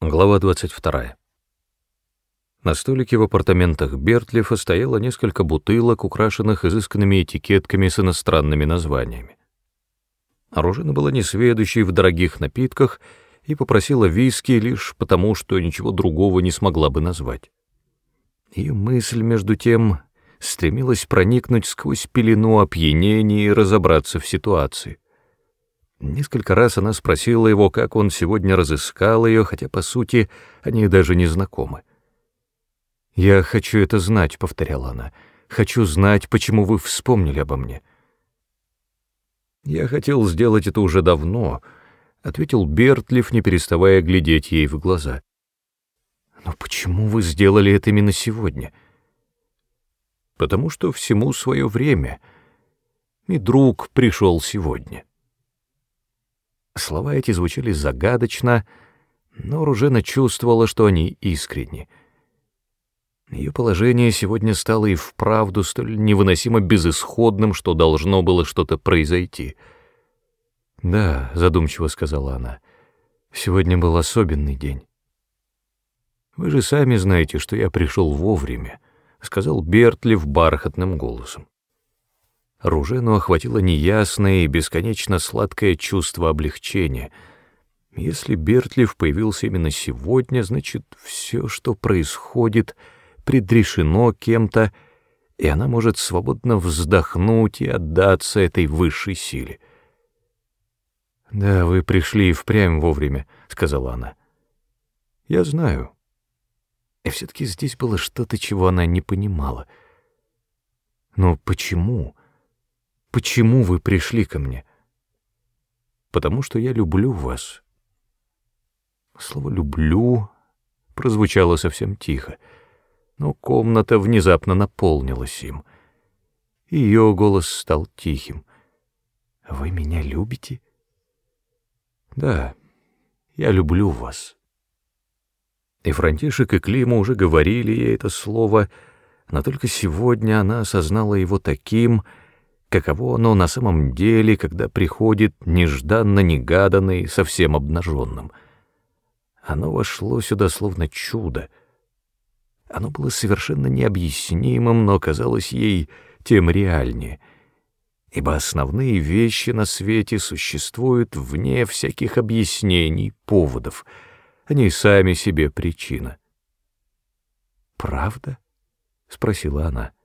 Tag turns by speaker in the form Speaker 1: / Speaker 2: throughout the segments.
Speaker 1: Глава 22. На столике в апартаментах Бертлифа стояло несколько бутылок, украшенных изысканными этикетками с иностранными названиями. Оружина была несведущей в дорогих напитках и попросила виски лишь потому, что ничего другого не смогла бы назвать. Ее мысль, между тем, стремилась проникнуть сквозь пелену опьянения и разобраться в ситуации — Несколько раз она спросила его, как он сегодня разыскал ее, хотя, по сути, они даже не знакомы. «Я хочу это знать», — повторяла она. «Хочу знать, почему вы вспомнили обо мне». «Я хотел сделать это уже давно», — ответил Бертлиф, не переставая глядеть ей в глаза. «Но почему вы сделали это именно сегодня?» «Потому что всему свое время, и друг пришел сегодня». Слова эти звучали загадочно, но Ружена чувствовала, что они искренни. Ее положение сегодня стало и вправду столь невыносимо безысходным, что должно было что-то произойти. «Да», — задумчиво сказала она, — «сегодня был особенный день». «Вы же сами знаете, что я пришел вовремя», — сказал Бертлиф бархатным голосом. Ружену охватило неясное и бесконечно сладкое чувство облегчения. Если Бертлиф появился именно сегодня, значит, все, что происходит, предрешено кем-то, и она может свободно вздохнуть и отдаться этой высшей силе. «Да, вы пришли впрямь вовремя», — сказала она. «Я знаю». И все-таки здесь было что-то, чего она не понимала. Но почему? Почему вы пришли ко мне? Потому что я люблю вас. Слово «люблю» прозвучало совсем тихо, но комната внезапно наполнилась им. Ее голос стал тихим. «Вы меня любите?» «Да, я люблю вас». И Франтишек и Клима уже говорили ей это слово, но только сегодня она осознала его таким, каково оно на самом деле, когда приходит нежданно-негаданно и совсем обнаженным. Оно вошло сюда словно чудо. Оно было совершенно необъяснимым, но казалось ей тем реальнее, ибо основные вещи на свете существуют вне всяких объяснений, поводов, они сами себе причина. «Правда?» — спросила она. —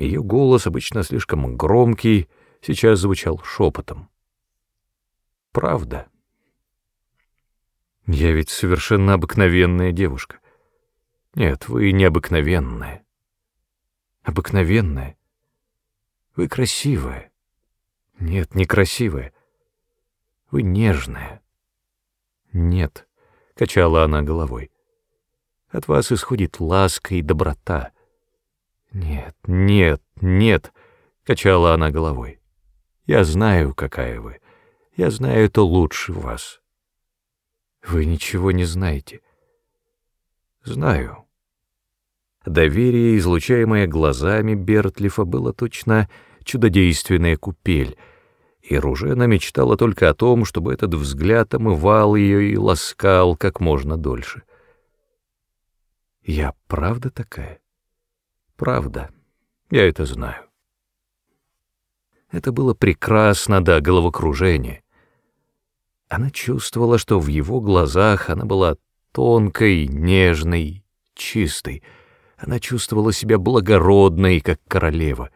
Speaker 1: ее голос, обычно слишком громкий, сейчас звучал шепотом. «Правда. Я ведь совершенно обыкновенная девушка. Нет, вы необыкновенная. Обыкновенная. Вы красивая. Нет, некрасивая. Вы нежная. Нет, — качала она головой. От вас исходит ласка и доброта — «Нет, нет, нет», — качала она головой. «Я знаю, какая вы. Я знаю это лучше вас». «Вы ничего не знаете». «Знаю». Доверие, излучаемое глазами Бертлифа, было точно чудодейственная купель, и Ружена мечтала только о том, чтобы этот взгляд омывал ее и ласкал как можно дольше. «Я правда такая?» Правда, я это знаю. Это было прекрасно до головокружения. Она чувствовала, что в его глазах она была тонкой, нежной, чистой. Она чувствовала себя благородной, как королева.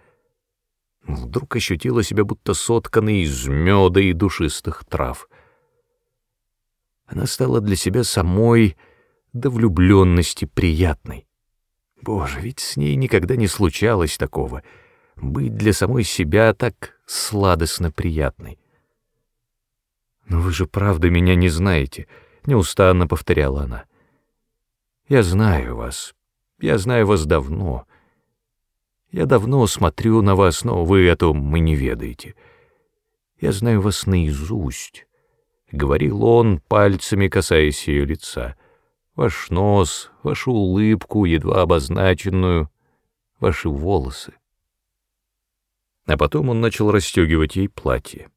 Speaker 1: Вдруг ощутила себя будто сотканной из меда и душистых трав. Она стала для себя самой до влюбленности приятной. Боже, ведь с ней никогда не случалось такого. Быть для самой себя так сладостно приятной. «Но вы же правда меня не знаете», — неустанно повторяла она. «Я знаю вас. Я знаю вас давно. Я давно смотрю на вас, но вы о том и не ведаете. Я знаю вас наизусть», — говорил он, пальцами касаясь ее лица ваш нос, вашу улыбку, едва обозначенную, ваши волосы. А потом он начал расстегивать ей платье.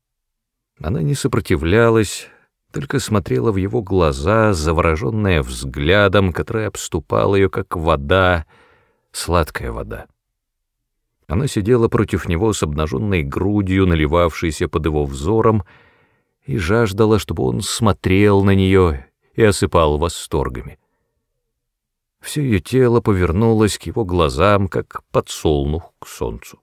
Speaker 1: Она не сопротивлялась, только смотрела в его глаза, завороженная взглядом, который обступал ее, как вода, сладкая вода. Она сидела против него с обнаженной грудью, наливавшейся под его взором, и жаждала, чтобы он смотрел на нее и осыпал восторгами. Все ее тело повернулось к его глазам, как подсолнух к солнцу.